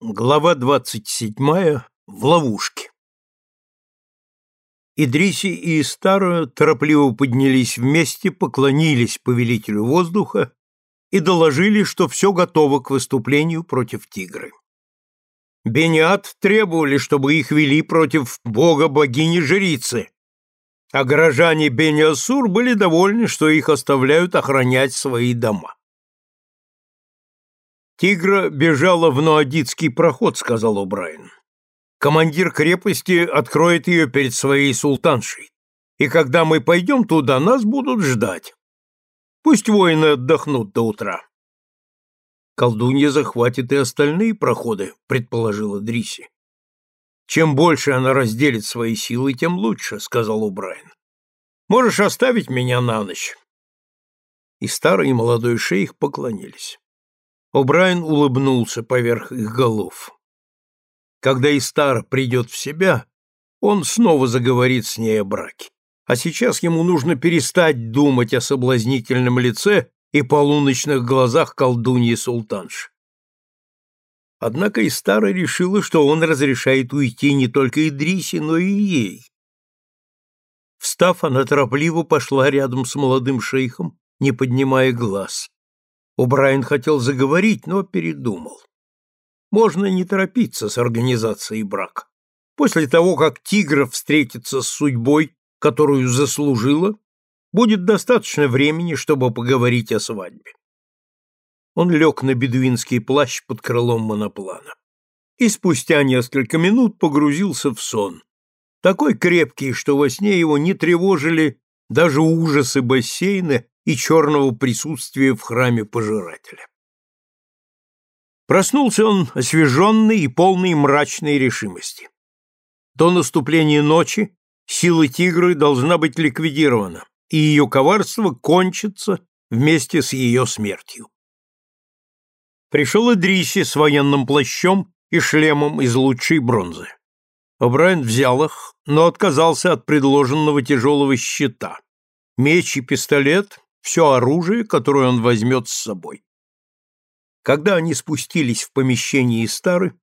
Глава двадцать седьмая. В ловушке. Идриси и Истара торопливо поднялись вместе, поклонились повелителю воздуха и доложили, что все готово к выступлению против тигры. Бениат требовали, чтобы их вели против бога-богини-жрицы, а горожане Бениасур были довольны, что их оставляют охранять свои дома. «Тигра бежала в Ноадитский проход», — сказал О'Брайен. «Командир крепости откроет ее перед своей султаншей, и когда мы пойдем туда, нас будут ждать. Пусть воины отдохнут до утра». «Колдунья захватит и остальные проходы», — предположила Дриси. «Чем больше она разделит свои силы, тем лучше», — сказал О'Брайен. «Можешь оставить меня на ночь». И старый и молодой шейх поклонились. О'Брайен улыбнулся поверх их голов. Когда Истар придет в себя, он снова заговорит с ней о браке. А сейчас ему нужно перестать думать о соблазнительном лице и полуночных глазах колдуньи Султанш. Однако Истара решила, что он разрешает уйти не только Идрисе, но и ей. Встав, она торопливо пошла рядом с молодым шейхом, не поднимая глаз. О'Брайен хотел заговорить, но передумал. Можно не торопиться с организацией брака. После того, как тигра встретится с судьбой, которую заслужила, будет достаточно времени, чтобы поговорить о свадьбе. Он лег на бедуинский плащ под крылом моноплана и спустя несколько минут погрузился в сон, такой крепкий, что во сне его не тревожили даже ужасы бассейна и черного присутствия в храме пожирателя. Проснулся он освеженный и полный мрачной решимости. До наступления ночи сила тигры должна быть ликвидирована, и ее коварство кончится вместе с ее смертью. Пришел Идриси с военным плащом и шлемом из лучшей бронзы. О'Брайен взял их, но отказался от предложенного тяжелого щита. Меч и пистолет все оружие, которое он возьмет с собой. Когда они спустились в помещение Истары,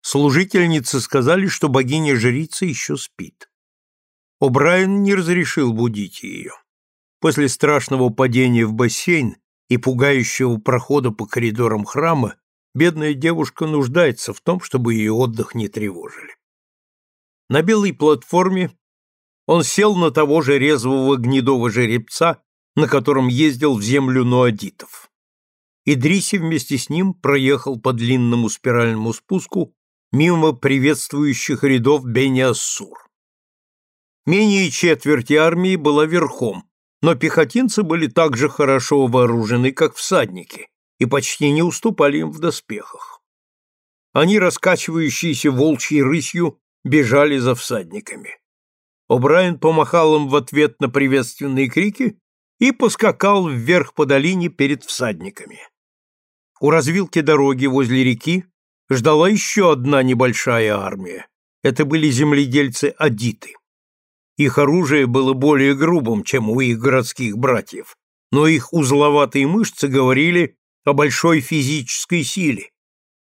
служительницы сказали, что богиня-жрица еще спит. О'Брайен не разрешил будить ее. После страшного падения в бассейн и пугающего прохода по коридорам храма бедная девушка нуждается в том, чтобы ее отдых не тревожили. На белой платформе он сел на того же резвого гнедого жеребца, на котором ездил в землю нуадитов. Идриси вместе с ним проехал по длинному спиральному спуску мимо приветствующих рядов Бениассур. Менее четверти армии была верхом, но пехотинцы были так же хорошо вооружены, как всадники, и почти не уступали им в доспехах. Они, раскачивающиеся волчьей рысью, бежали за всадниками. О'Брайен помахал им в ответ на приветственные крики и поскакал вверх по долине перед всадниками. У развилки дороги возле реки ждала еще одна небольшая армия. Это были земледельцы-адиты. Их оружие было более грубым, чем у их городских братьев, но их узловатые мышцы говорили о большой физической силе,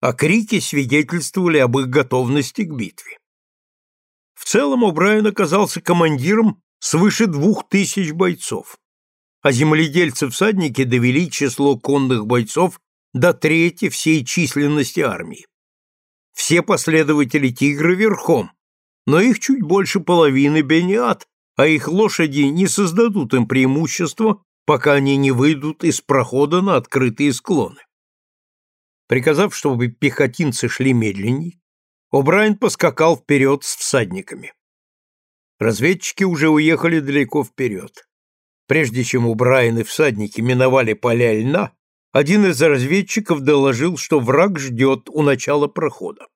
а крики свидетельствовали об их готовности к битве. В целом О'Брайен оказался командиром свыше двух тысяч бойцов а земледельцы-всадники довели число конных бойцов до трети всей численности армии. Все последователи тигра верхом, но их чуть больше половины бениат, а их лошади не создадут им преимущества, пока они не выйдут из прохода на открытые склоны. Приказав, чтобы пехотинцы шли медленней, О'Брайен поскакал вперед с всадниками. Разведчики уже уехали далеко вперед. Прежде чем у Брайана всадники миновали поля льна, один из разведчиков доложил, что враг ждет у начала прохода.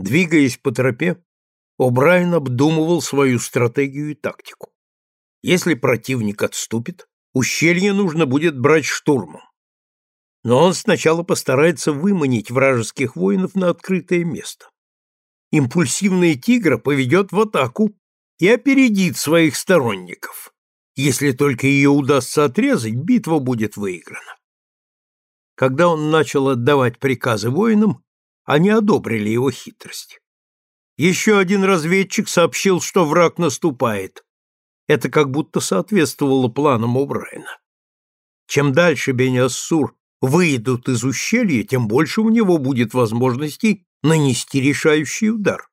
Двигаясь по тропе, О'Брайен обдумывал свою стратегию и тактику. Если противник отступит, ущелье нужно будет брать штурмом. Но он сначала постарается выманить вражеских воинов на открытое место. Импульсивная тигра поведет в атаку и опередит своих сторонников. Если только ее удастся отрезать, битва будет выиграна. Когда он начал отдавать приказы воинам, они одобрили его хитрость. Еще один разведчик сообщил, что враг наступает. Это как будто соответствовало планам О'Брайена. Чем дальше Бениассур выйдут из ущелья, тем больше у него будет возможностей нанести решающий удар.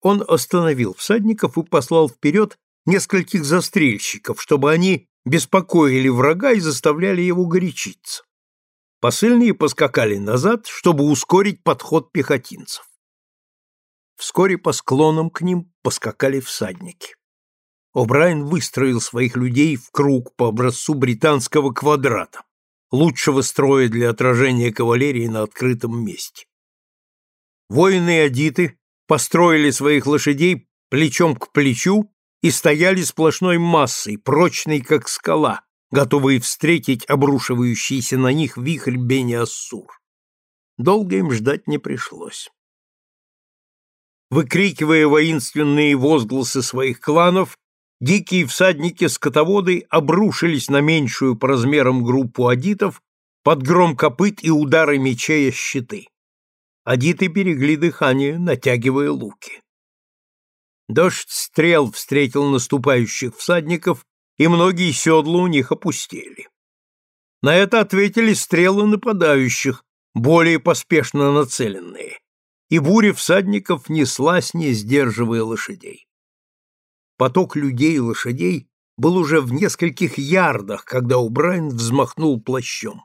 Он остановил всадников и послал вперед нескольких застрельщиков, чтобы они беспокоили врага и заставляли его горячиться. Посыльные поскакали назад, чтобы ускорить подход пехотинцев. Вскоре по склонам к ним поскакали всадники. О'Брайен выстроил своих людей в круг по образцу британского квадрата, лучшего строя для отражения кавалерии на открытом месте. Воины Адиты построили своих лошадей плечом к плечу и стояли сплошной массой, прочной как скала, готовые встретить обрушивающийся на них вихрь Бени-Ассур. Долго им ждать не пришлось. Выкрикивая воинственные возгласы своих кланов, дикие всадники-скотоводы обрушились на меньшую по размерам группу адитов под гром копыт и удары мечей о щиты. Адиты берегли дыхание, натягивая луки. Дождь стрел встретил наступающих всадников, и многие седла у них опустели. На это ответили стрелы нападающих, более поспешно нацеленные, и буря всадников неслась, не сдерживая лошадей. Поток людей и лошадей был уже в нескольких ярдах, когда Убрайн взмахнул плащом.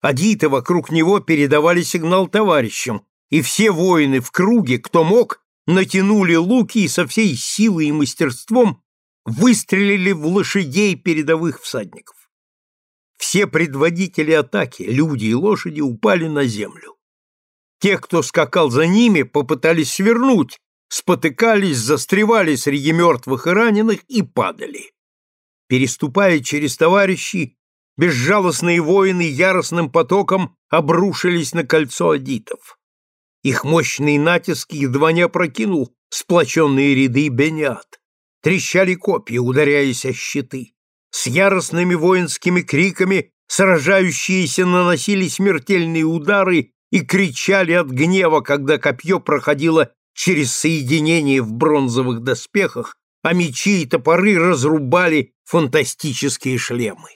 Адиты вокруг него передавали сигнал товарищам, и все воины в круге, кто мог, натянули луки и со всей силой и мастерством выстрелили в лошадей передовых всадников. Все предводители атаки, люди и лошади, упали на землю. Те, кто скакал за ними, попытались свернуть, спотыкались, застревали среди мертвых и раненых и падали. Переступая через товарищей, безжалостные воины яростным потоком обрушились на кольцо адитов. Их мощный натиск едва не опрокинул сплоченные ряды бениат. Трещали копья, ударяясь о щиты. С яростными воинскими криками сражающиеся наносили смертельные удары и кричали от гнева, когда копье проходило через соединение в бронзовых доспехах, а мечи и топоры разрубали фантастические шлемы.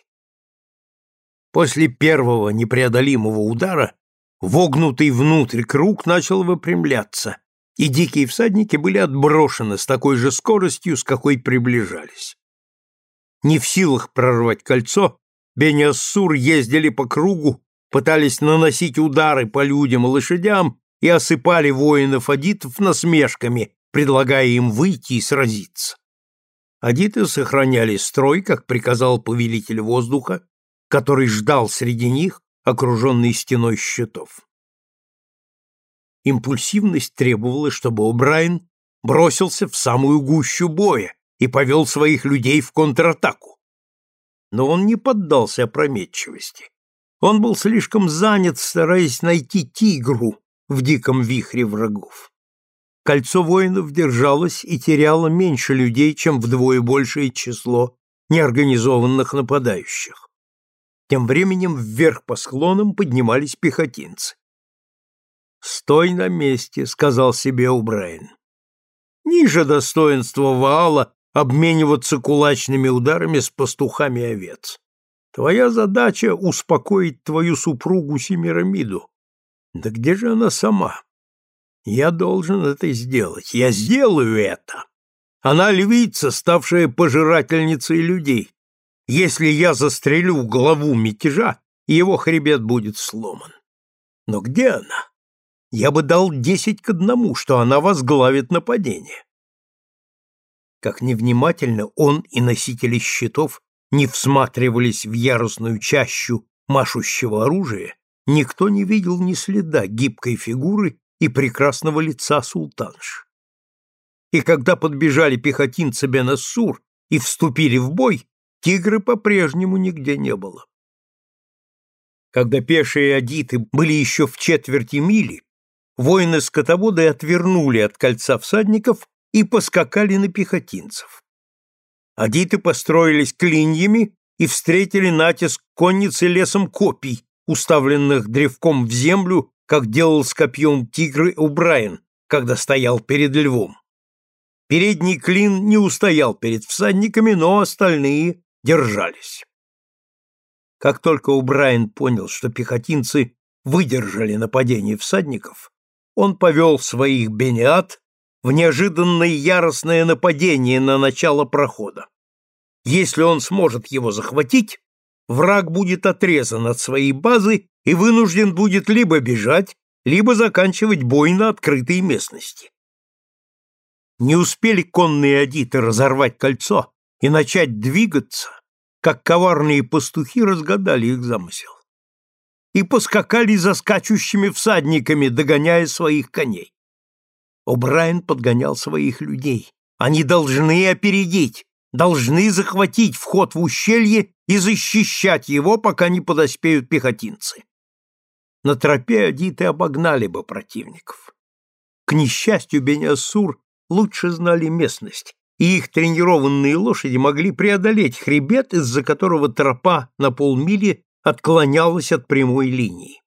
После первого непреодолимого удара вогнутый внутрь круг начал выпрямляться, и дикие всадники были отброшены с такой же скоростью, с какой приближались. Не в силах прорвать кольцо, Бениассур ездили по кругу, пытались наносить удары по людям и лошадям и осыпали воинов-адитов насмешками, предлагая им выйти и сразиться. Адиты сохраняли строй, как приказал повелитель воздуха, который ждал среди них, окруженный стеной щитов. Импульсивность требовала, чтобы О'Брайен бросился в самую гущу боя и повел своих людей в контратаку. Но он не поддался опрометчивости. Он был слишком занят, стараясь найти тигру в диком вихре врагов. Кольцо воинов держалось и теряло меньше людей, чем вдвое большее число неорганизованных нападающих. Тем временем вверх по склонам поднимались пехотинцы. «Стой на месте», — сказал себе Убрайен. «Ниже достоинства Ваала обмениваться кулачными ударами с пастухами овец. Твоя задача — успокоить твою супругу Семирамиду. Да где же она сама? Я должен это сделать. Я сделаю это. Она львица, ставшая пожирательницей людей. Если я застрелю главу мятежа, его хребет будет сломан. Но где она? Я бы дал десять к одному, что она возглавит нападение. Как невнимательно он и носители щитов не всматривались в яростную чащу машущего оружия, никто не видел ни следа гибкой фигуры и прекрасного лица султанш. И когда подбежали пехотинцы Бенассур и вступили в бой, тигра по-прежнему нигде не было. Когда пешие адиты были еще в четверти мили, воины-скотоводы отвернули от кольца всадников и поскакали на пехотинцев. Адиты построились клиньями и встретили натиск конницы лесом копий, уставленных древком в землю как делал с копьем тигры Убрайен, когда стоял перед львом. Передний клин не устоял перед всадниками, но остальные держались. Как только Убрайен понял, что пехотинцы выдержали нападение всадников, он повел своих бениат в неожиданное яростное нападение на начало прохода. Если он сможет его захватить, враг будет отрезан от своей базы и вынужден будет либо бежать, либо заканчивать бой на открытой местности. Не успели конные адиты разорвать кольцо и начать двигаться, как коварные пастухи разгадали их замысел и поскакали за скачущими всадниками, догоняя своих коней. О'Брайен подгонял своих людей. Они должны опередить, должны захватить вход в ущелье и защищать его, пока не подоспеют пехотинцы. На тропе адиты обогнали бы противников. К несчастью, Бениассур лучше знали местность, и их тренированные лошади могли преодолеть хребет, из-за которого тропа на полмили отклонялась от прямой линии.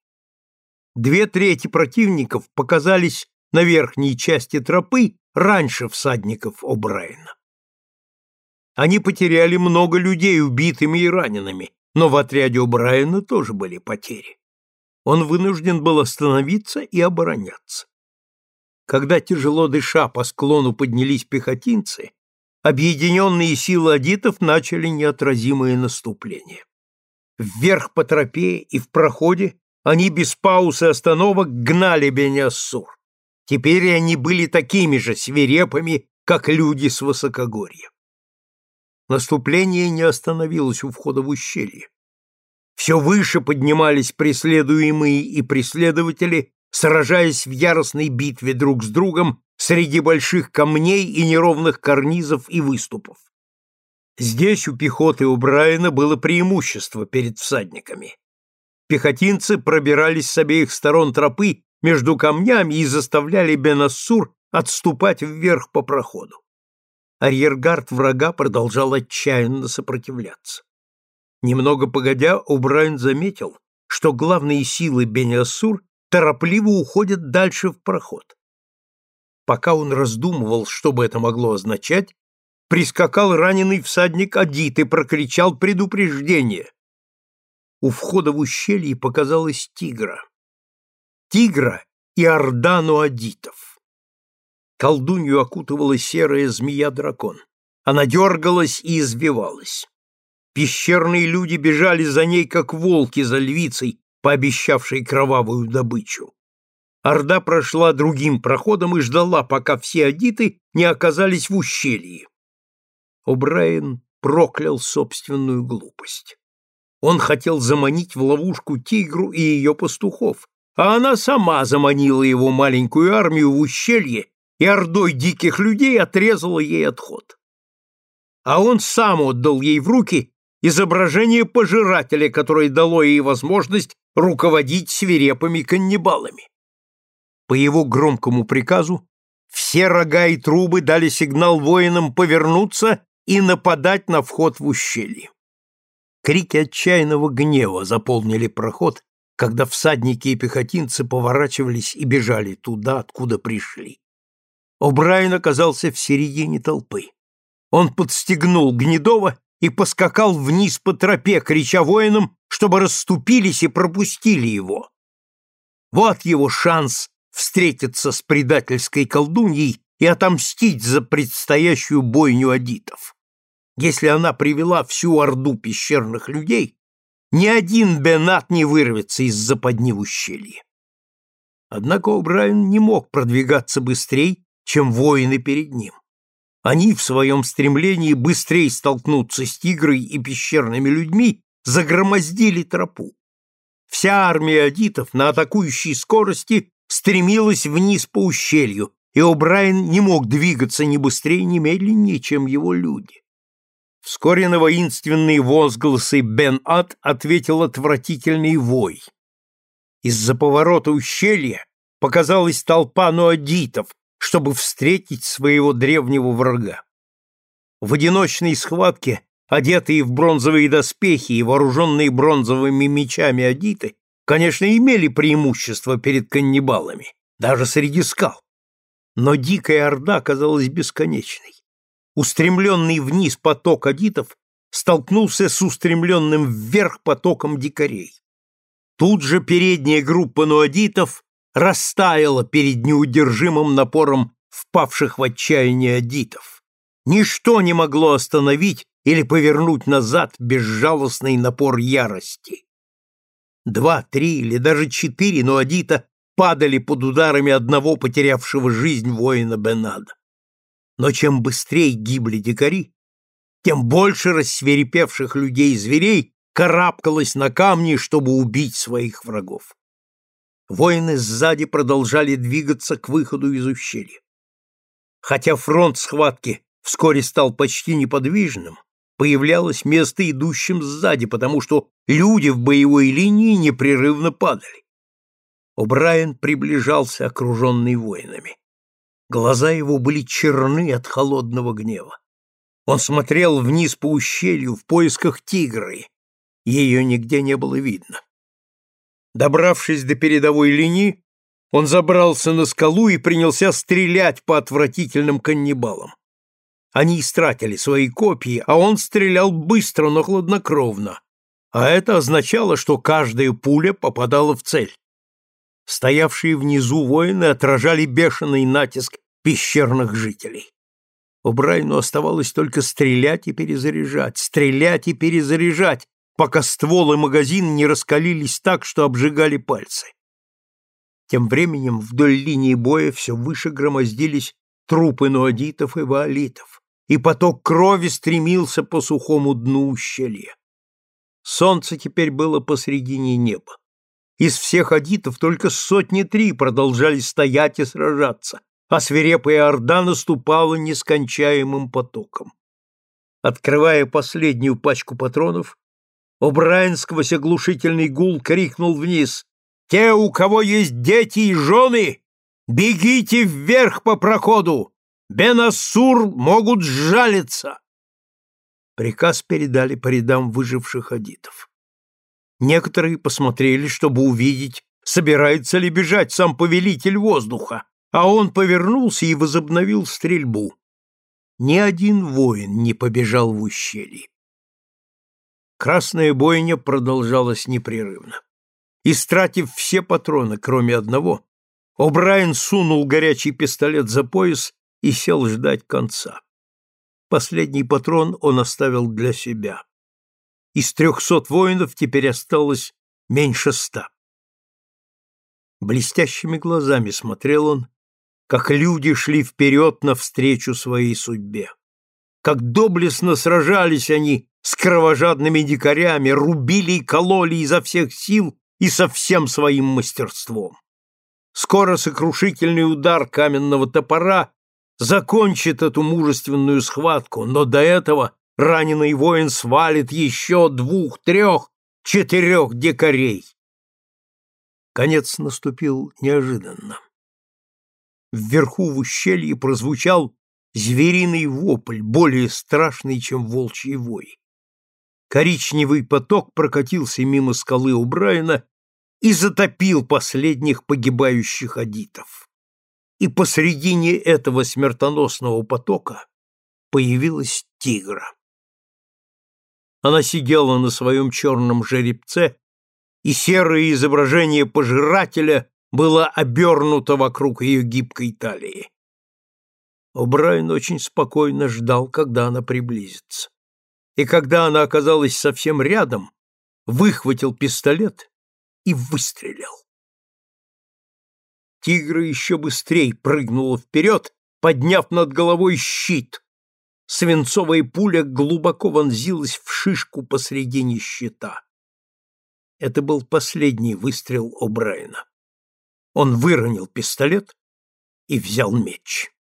Две трети противников показались на верхней части тропы раньше всадников О'Брайена. Они потеряли много людей убитыми и ранеными, но в отряде О'Брайена тоже были потери. Он вынужден был остановиться и обороняться. Когда тяжело дыша по склону поднялись пехотинцы, объединенные силы адитов начали неотразимое наступление. Вверх по тропе и в проходе они без пауз и остановок гнали Бениассур. Теперь они были такими же свирепыми, как люди с высокогорья. Наступление не остановилось у входа в ущелье. Все выше поднимались преследуемые и преследователи, сражаясь в яростной битве друг с другом среди больших камней и неровных карнизов и выступов. Здесь у пехоты у Брайана было преимущество перед всадниками. Пехотинцы пробирались с обеих сторон тропы между камнями и заставляли Бенассур отступать вверх по проходу. Арьергард врага продолжал отчаянно сопротивляться. Немного погодя, Убрайн заметил, что главные силы Бениассур торопливо уходят дальше в проход. Пока он раздумывал, что бы это могло означать, прискакал раненый всадник Адит и прокричал предупреждение. У входа в ущелье показалась тигра. Тигра и ордану адитов. Колдунью окутывала серая змея-дракон. Она дергалась и извивалась. Пещерные люди бежали за ней, как волки за львицей, пообещавшей кровавую добычу. Орда прошла другим проходом и ждала, пока все адиты не оказались в ущелье. О'Брайен проклял собственную глупость. Он хотел заманить в ловушку тигру и ее пастухов, а она сама заманила его маленькую армию в ущелье и ордой диких людей отрезала ей отход. А он сам отдал ей в руки изображение пожирателя, которое дало ей возможность руководить свирепыми каннибалами. По его громкому приказу все рога и трубы дали сигнал воинам повернуться и нападать на вход в ущелье. Крики отчаянного гнева заполнили проход, когда всадники и пехотинцы поворачивались и бежали туда, откуда пришли. О'Брайен оказался в середине толпы. Он подстегнул Гнедова и поскакал вниз по тропе, крича воинам, чтобы расступились и пропустили его. Вот его шанс встретиться с предательской колдуньей и отомстить за предстоящую бойню адитов. Если она привела всю орду пещерных людей, ни один Бенат не вырвется из западни в ущелье. Однако О'Брайен не мог продвигаться быстрее, чем воины перед ним. Они в своем стремлении быстрее столкнуться с тигрой и пещерными людьми загромоздили тропу. Вся армия адитов на атакующей скорости стремилась вниз по ущелью, и О'Брайен не мог двигаться ни быстрее, ни медленнее, чем его люди. Вскоре на воинственные возгласы Бен-Ад ответил отвратительный вой. Из-за поворота ущелья показалась толпа нуадитов, чтобы встретить своего древнего врага. В одиночной схватке, одетые в бронзовые доспехи и вооруженные бронзовыми мечами адиты, конечно, имели преимущество перед каннибалами, даже среди скал. Но дикая орда казалась бесконечной. Устремленный вниз поток адитов столкнулся с устремленным вверх потоком дикарей. Тут же передняя группа нуадитов растаяла перед неудержимым напором впавших в отчаяние адитов. Ничто не могло остановить или повернуть назад безжалостный напор ярости. Два, три или даже четыре нуадита падали под ударами одного потерявшего жизнь воина Бенада. Но чем быстрее гибли дикари, тем больше рассверепевших людей и зверей карабкалось на камни, чтобы убить своих врагов. Воины сзади продолжали двигаться к выходу из ущелья. Хотя фронт схватки вскоре стал почти неподвижным, появлялось место идущим сзади, потому что люди в боевой линии непрерывно падали. О'Брайен приближался, окруженный воинами. Глаза его были черны от холодного гнева. Он смотрел вниз по ущелью в поисках тигры. Ее нигде не было видно. Добравшись до передовой линии, он забрался на скалу и принялся стрелять по отвратительным каннибалам. Они истратили свои копии, а он стрелял быстро, но хладнокровно, а это означало, что каждая пуля попадала в цель. Стоявшие внизу воины отражали бешеный натиск пещерных жителей. У Брайну оставалось только стрелять и перезаряжать, стрелять и перезаряжать, пока ствол и магазин не раскалились так, что обжигали пальцы. Тем временем вдоль линии боя все выше громоздились трупы нуадитов и ваолитов, и поток крови стремился по сухому дну ущелья. Солнце теперь было посредине неба. Из всех адитов только сотни три продолжали стоять и сражаться, а свирепая орда наступала нескончаемым потоком. Открывая последнюю пачку патронов, О'Брайен сквозь оглушительный гул крикнул вниз те, у кого есть дети и жены, бегите вверх по проходу! Бенассур могут сжалиться!» Приказ передали по рядам выживших адитов. Некоторые посмотрели, чтобы увидеть, собирается ли бежать сам повелитель воздуха, а он повернулся и возобновил стрельбу. Ни один воин не побежал в ущелье. Красная бойня продолжалась непрерывно. Истратив все патроны, кроме одного, О'Брайен сунул горячий пистолет за пояс и сел ждать конца. Последний патрон он оставил для себя. Из трехсот воинов теперь осталось меньше ста. Блестящими глазами смотрел он, как люди шли вперед навстречу своей судьбе. Как доблестно сражались они с кровожадными дикарями, рубили и кололи изо всех сил и со всем своим мастерством. Скоро сокрушительный удар каменного топора закончит эту мужественную схватку, но до этого раненый воин свалит еще двух, трех, четырех дикарей. Конец наступил неожиданно. Вверху в ущелье прозвучал звериный вопль, более страшный, чем волчий вой. Коричневый поток прокатился мимо скалы у Брайана и затопил последних погибающих адитов. И посредине этого смертоносного потока появилась тигра. Она сидела на своем черном жеребце, и серое изображение пожирателя было обернуто вокруг ее гибкой талии. О'Брайен очень спокойно ждал, когда она приблизится. И когда она оказалась совсем рядом, выхватил пистолет и выстрелил. Тигра еще быстрее прыгнула вперед, подняв над головой щит. Свинцовая пуля глубоко вонзилась в шишку посредине щита. Это был последний выстрел О'Брайена. Он выронил пистолет и взял меч.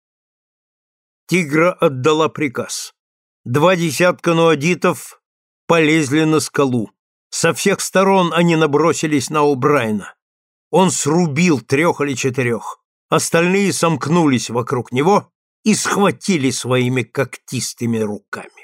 Тигра отдала приказ. Два десятка нуадитов полезли на скалу. Со всех сторон они набросились на О'Брайена. Он срубил трех или четырех. Остальные сомкнулись вокруг него и схватили своими когтистыми руками.